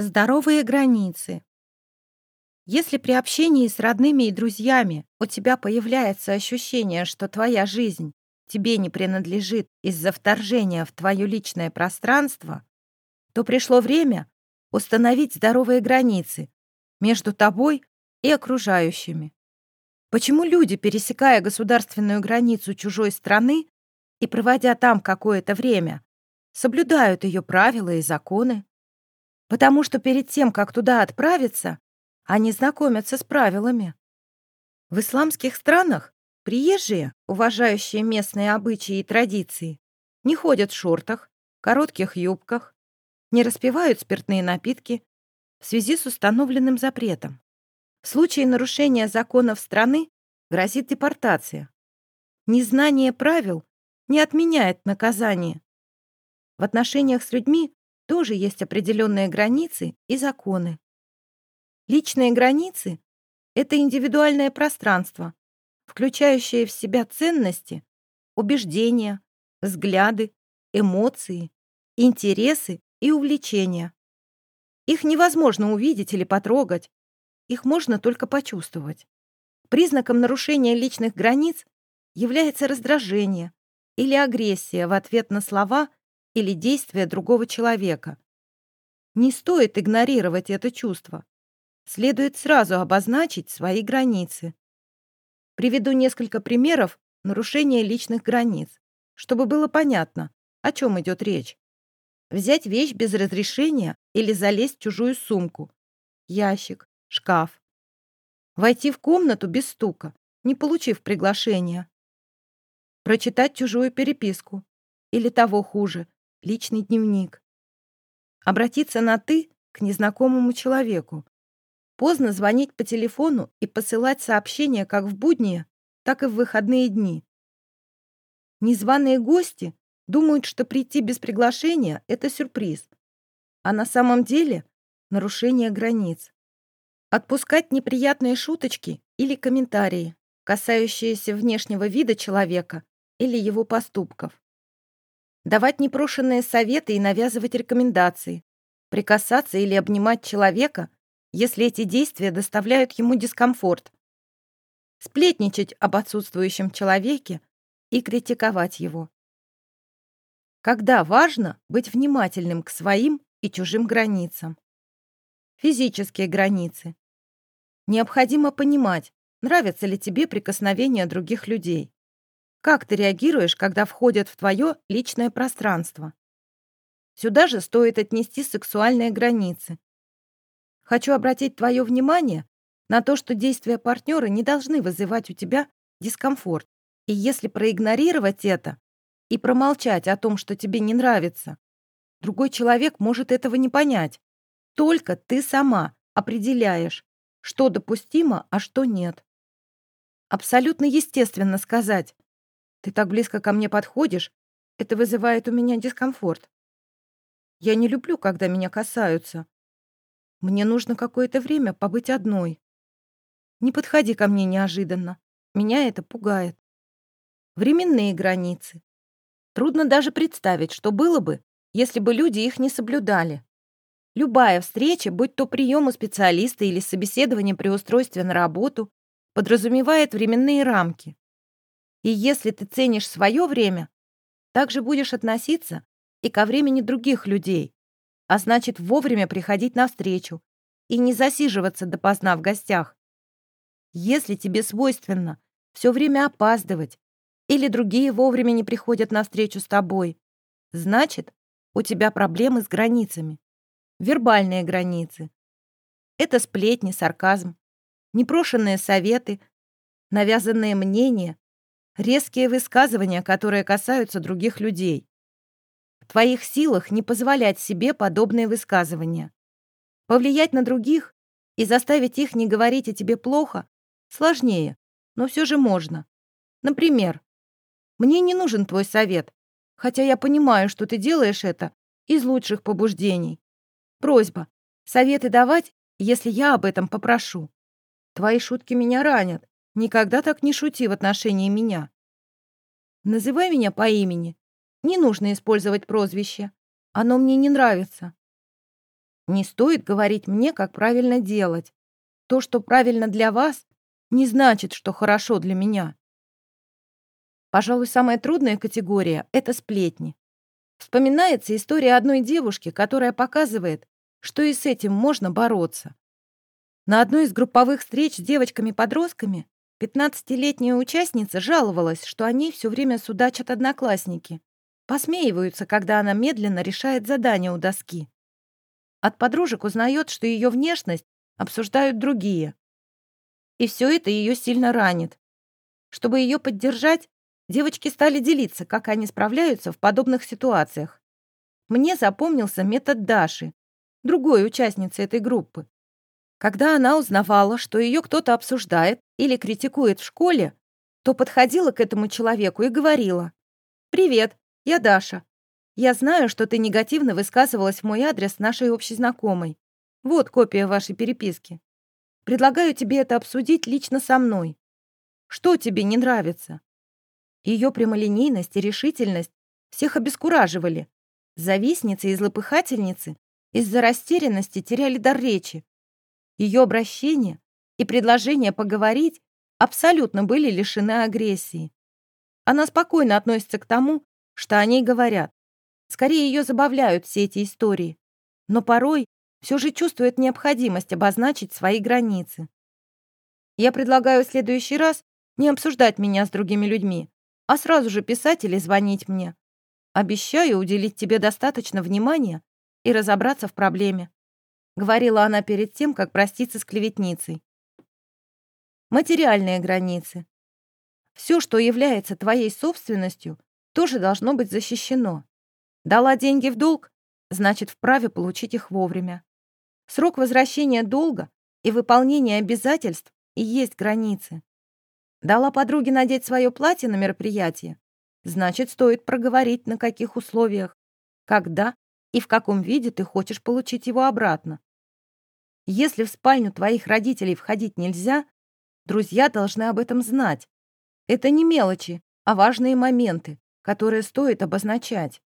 Здоровые границы. Если при общении с родными и друзьями у тебя появляется ощущение, что твоя жизнь тебе не принадлежит из-за вторжения в твое личное пространство, то пришло время установить здоровые границы между тобой и окружающими. Почему люди, пересекая государственную границу чужой страны и проводя там какое-то время, соблюдают ее правила и законы? Потому что перед тем, как туда отправиться, они знакомятся с правилами. В исламских странах приезжие, уважающие местные обычаи и традиции, не ходят в шортах, коротких юбках, не распивают спиртные напитки в связи с установленным запретом. В случае нарушения законов страны грозит депортация. Незнание правил не отменяет наказание. В отношениях с людьми тоже есть определенные границы и законы. Личные границы — это индивидуальное пространство, включающее в себя ценности, убеждения, взгляды, эмоции, интересы и увлечения. Их невозможно увидеть или потрогать, их можно только почувствовать. Признаком нарушения личных границ является раздражение или агрессия в ответ на слова или действия другого человека. Не стоит игнорировать это чувство. Следует сразу обозначить свои границы. Приведу несколько примеров нарушения личных границ, чтобы было понятно, о чем идет речь. Взять вещь без разрешения или залезть в чужую сумку, ящик, шкаф. Войти в комнату без стука, не получив приглашения. Прочитать чужую переписку. Или того хуже, личный дневник. Обратиться на «ты» к незнакомому человеку. Поздно звонить по телефону и посылать сообщения как в будние, так и в выходные дни. Незваные гости думают, что прийти без приглашения — это сюрприз, а на самом деле — нарушение границ. Отпускать неприятные шуточки или комментарии, касающиеся внешнего вида человека или его поступков давать непрошенные советы и навязывать рекомендации, прикасаться или обнимать человека, если эти действия доставляют ему дискомфорт, сплетничать об отсутствующем человеке и критиковать его. Когда важно быть внимательным к своим и чужим границам. Физические границы. Необходимо понимать, нравятся ли тебе прикосновения других людей. Как ты реагируешь, когда входят в твое личное пространство? Сюда же стоит отнести сексуальные границы. Хочу обратить твое внимание на то, что действия партнера не должны вызывать у тебя дискомфорт. И если проигнорировать это и промолчать о том, что тебе не нравится, другой человек может этого не понять. Только ты сама определяешь, что допустимо, а что нет. Абсолютно естественно сказать ты так близко ко мне подходишь, это вызывает у меня дискомфорт. Я не люблю, когда меня касаются. Мне нужно какое-то время побыть одной. Не подходи ко мне неожиданно. Меня это пугает. Временные границы. Трудно даже представить, что было бы, если бы люди их не соблюдали. Любая встреча, будь то прием у специалиста или собеседование при устройстве на работу, подразумевает временные рамки. И если ты ценишь свое время, так же будешь относиться и ко времени других людей, а значит, вовремя приходить навстречу и не засиживаться допоздна в гостях. Если тебе свойственно все время опаздывать или другие вовремя не приходят навстречу с тобой, значит, у тебя проблемы с границами. Вербальные границы. Это сплетни, сарказм, непрошенные советы, навязанные мнения резкие высказывания, которые касаются других людей. В твоих силах не позволять себе подобные высказывания. Повлиять на других и заставить их не говорить о тебе плохо сложнее, но все же можно. Например, «Мне не нужен твой совет, хотя я понимаю, что ты делаешь это из лучших побуждений. Просьба, советы давать, если я об этом попрошу. Твои шутки меня ранят, Никогда так не шути в отношении меня. Называй меня по имени. Не нужно использовать прозвище. Оно мне не нравится. Не стоит говорить мне, как правильно делать. То, что правильно для вас, не значит, что хорошо для меня. Пожалуй, самая трудная категория — это сплетни. Вспоминается история одной девушки, которая показывает, что и с этим можно бороться. На одной из групповых встреч с девочками-подростками 15-летняя участница жаловалась, что о ней все время судачат одноклассники. Посмеиваются, когда она медленно решает задание у доски. От подружек узнает, что ее внешность обсуждают другие. И все это ее сильно ранит. Чтобы ее поддержать, девочки стали делиться, как они справляются в подобных ситуациях. Мне запомнился метод Даши, другой участницы этой группы. Когда она узнавала, что ее кто-то обсуждает или критикует в школе, то подходила к этому человеку и говорила «Привет, я Даша. Я знаю, что ты негативно высказывалась в мой адрес нашей общей знакомой. Вот копия вашей переписки. Предлагаю тебе это обсудить лично со мной. Что тебе не нравится?» Ее прямолинейность и решительность всех обескураживали. Завистницы и злопыхательницы из-за растерянности теряли дар речи. Ее обращения и предложения поговорить абсолютно были лишены агрессии. Она спокойно относится к тому, что о ней говорят. Скорее ее забавляют все эти истории. Но порой все же чувствует необходимость обозначить свои границы. Я предлагаю в следующий раз не обсуждать меня с другими людьми, а сразу же писать или звонить мне. Обещаю уделить тебе достаточно внимания и разобраться в проблеме», — говорила она перед тем, как проститься с клеветницей. Материальные границы. Все, что является твоей собственностью, тоже должно быть защищено. Дала деньги в долг, значит, вправе получить их вовремя. Срок возвращения долга и выполнения обязательств и есть границы. Дала подруге надеть свое платье на мероприятие, значит, стоит проговорить, на каких условиях, когда и в каком виде ты хочешь получить его обратно. Если в спальню твоих родителей входить нельзя, друзья должны об этом знать. Это не мелочи, а важные моменты, которые стоит обозначать.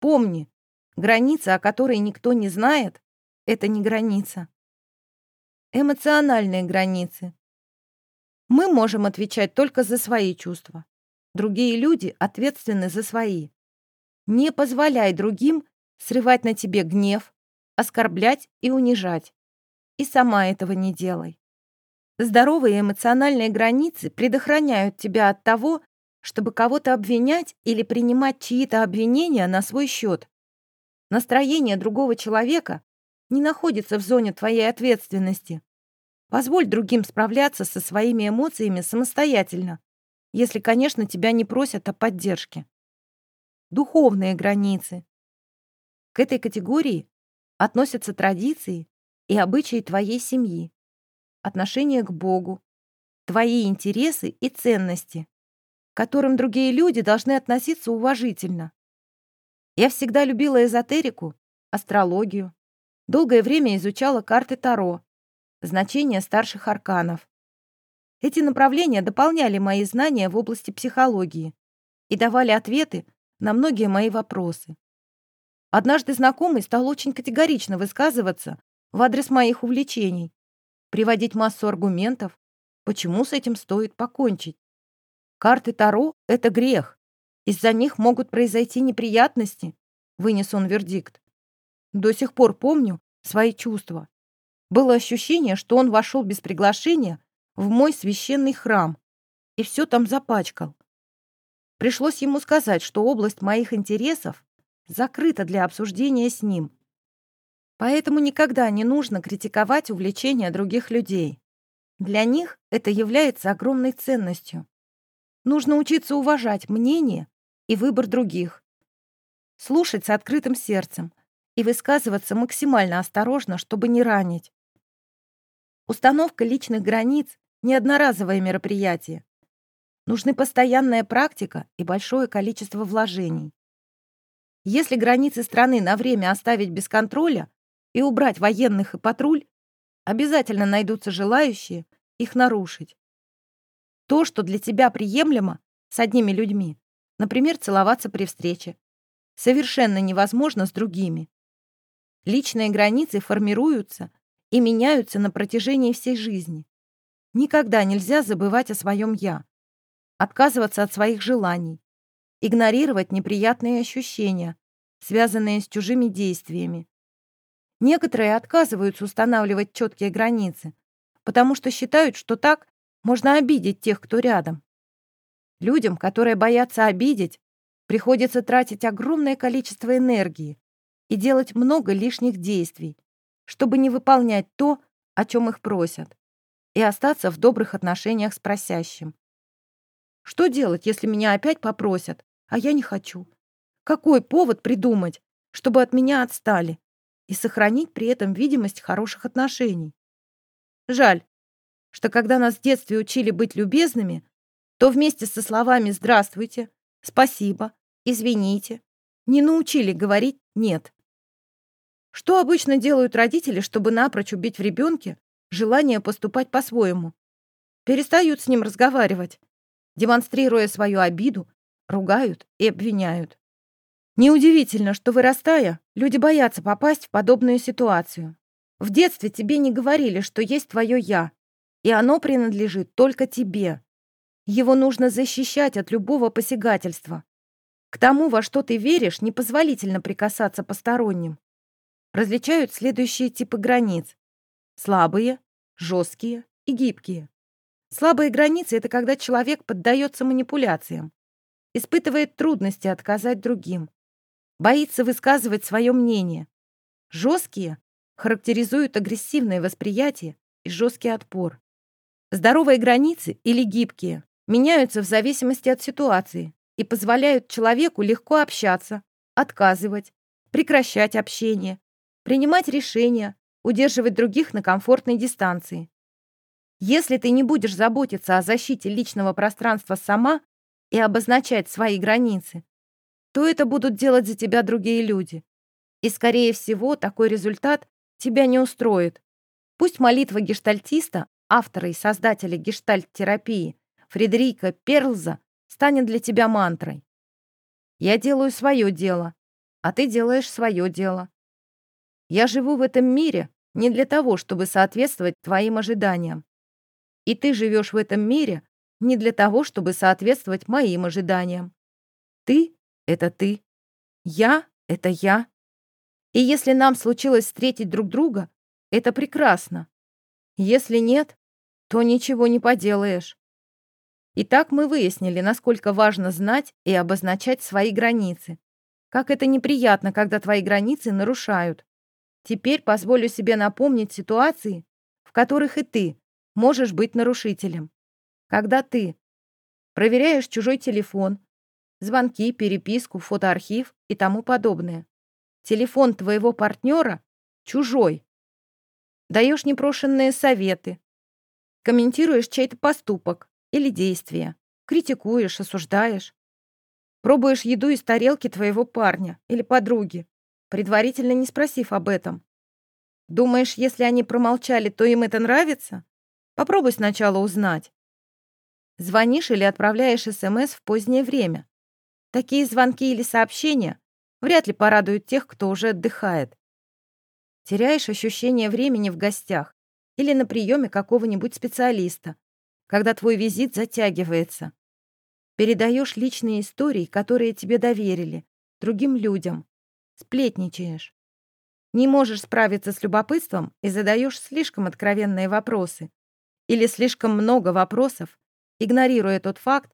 Помни, граница, о которой никто не знает, это не граница. Эмоциональные границы. Мы можем отвечать только за свои чувства. Другие люди ответственны за свои. Не позволяй другим срывать на тебе гнев, оскорблять и унижать. И сама этого не делай. Здоровые эмоциональные границы предохраняют тебя от того, чтобы кого-то обвинять или принимать чьи-то обвинения на свой счет. Настроение другого человека не находится в зоне твоей ответственности. Позволь другим справляться со своими эмоциями самостоятельно, если, конечно, тебя не просят о поддержке. Духовные границы. К этой категории относятся традиции и обычаи твоей семьи, отношение к Богу, твои интересы и ценности, к которым другие люди должны относиться уважительно. Я всегда любила эзотерику, астрологию, долгое время изучала карты Таро, значение старших арканов. Эти направления дополняли мои знания в области психологии и давали ответы на многие мои вопросы. Однажды знакомый стал очень категорично высказываться в адрес моих увлечений, приводить массу аргументов, почему с этим стоит покончить. Карты Таро — это грех. Из-за них могут произойти неприятности, вынес он вердикт. До сих пор помню свои чувства. Было ощущение, что он вошел без приглашения в мой священный храм и все там запачкал. Пришлось ему сказать, что область моих интересов закрыто для обсуждения с ним. Поэтому никогда не нужно критиковать увлечения других людей. Для них это является огромной ценностью. Нужно учиться уважать мнение и выбор других. Слушать с открытым сердцем и высказываться максимально осторожно, чтобы не ранить. Установка личных границ — не одноразовое мероприятие. Нужны постоянная практика и большое количество вложений. Если границы страны на время оставить без контроля и убрать военных и патруль, обязательно найдутся желающие их нарушить. То, что для тебя приемлемо с одними людьми, например, целоваться при встрече, совершенно невозможно с другими. Личные границы формируются и меняются на протяжении всей жизни. Никогда нельзя забывать о своем «я», отказываться от своих желаний, игнорировать неприятные ощущения, связанные с чужими действиями. Некоторые отказываются устанавливать четкие границы, потому что считают, что так можно обидеть тех, кто рядом. Людям, которые боятся обидеть, приходится тратить огромное количество энергии и делать много лишних действий, чтобы не выполнять то, о чем их просят, и остаться в добрых отношениях с просящим. Что делать, если меня опять попросят, а я не хочу? Какой повод придумать, чтобы от меня отстали? И сохранить при этом видимость хороших отношений. Жаль, что когда нас в детстве учили быть любезными, то вместе со словами «здравствуйте», «спасибо», «извините» не научили говорить «нет». Что обычно делают родители, чтобы напрочь убить в ребенке желание поступать по-своему? Перестают с ним разговаривать, демонстрируя свою обиду, ругают и обвиняют. Неудивительно, что, вырастая, люди боятся попасть в подобную ситуацию. В детстве тебе не говорили, что есть твое «я», и оно принадлежит только тебе. Его нужно защищать от любого посягательства. К тому, во что ты веришь, непозволительно прикасаться посторонним. Различают следующие типы границ. Слабые, жесткие и гибкие. Слабые границы — это когда человек поддается манипуляциям, испытывает трудности отказать другим, боится высказывать свое мнение. Жесткие характеризуют агрессивное восприятие и жесткий отпор. Здоровые границы или гибкие меняются в зависимости от ситуации и позволяют человеку легко общаться, отказывать, прекращать общение, принимать решения, удерживать других на комфортной дистанции. Если ты не будешь заботиться о защите личного пространства сама и обозначать свои границы, то это будут делать за тебя другие люди. И, скорее всего, такой результат тебя не устроит. Пусть молитва гештальтиста, автора и создателя гештальт-терапии Фредерика Перлза, станет для тебя мантрой. Я делаю свое дело, а ты делаешь свое дело. Я живу в этом мире не для того, чтобы соответствовать твоим ожиданиям. И ты живешь в этом мире не для того, чтобы соответствовать моим ожиданиям. Ты — это ты. Я — это я. И если нам случилось встретить друг друга, это прекрасно. Если нет, то ничего не поделаешь. Итак, мы выяснили, насколько важно знать и обозначать свои границы. Как это неприятно, когда твои границы нарушают. Теперь позволю себе напомнить ситуации, в которых и ты можешь быть нарушителем. Когда ты проверяешь чужой телефон, звонки, переписку, фотоархив и тому подобное. Телефон твоего партнера чужой. Даешь непрошенные советы, комментируешь чей-то поступок или действие, критикуешь, осуждаешь. Пробуешь еду из тарелки твоего парня или подруги, предварительно не спросив об этом. Думаешь, если они промолчали, то им это нравится? Попробуй сначала узнать. Звонишь или отправляешь СМС в позднее время. Такие звонки или сообщения вряд ли порадуют тех, кто уже отдыхает. Теряешь ощущение времени в гостях или на приеме какого-нибудь специалиста, когда твой визит затягивается. Передаешь личные истории, которые тебе доверили, другим людям. Сплетничаешь. Не можешь справиться с любопытством и задаешь слишком откровенные вопросы, или слишком много вопросов, игнорируя тот факт,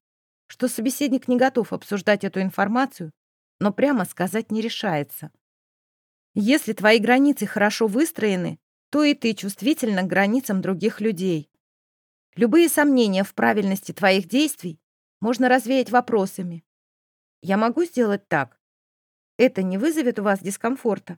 что собеседник не готов обсуждать эту информацию, но прямо сказать не решается. Если твои границы хорошо выстроены, то и ты чувствительна к границам других людей. Любые сомнения в правильности твоих действий можно развеять вопросами. «Я могу сделать так? Это не вызовет у вас дискомфорта?»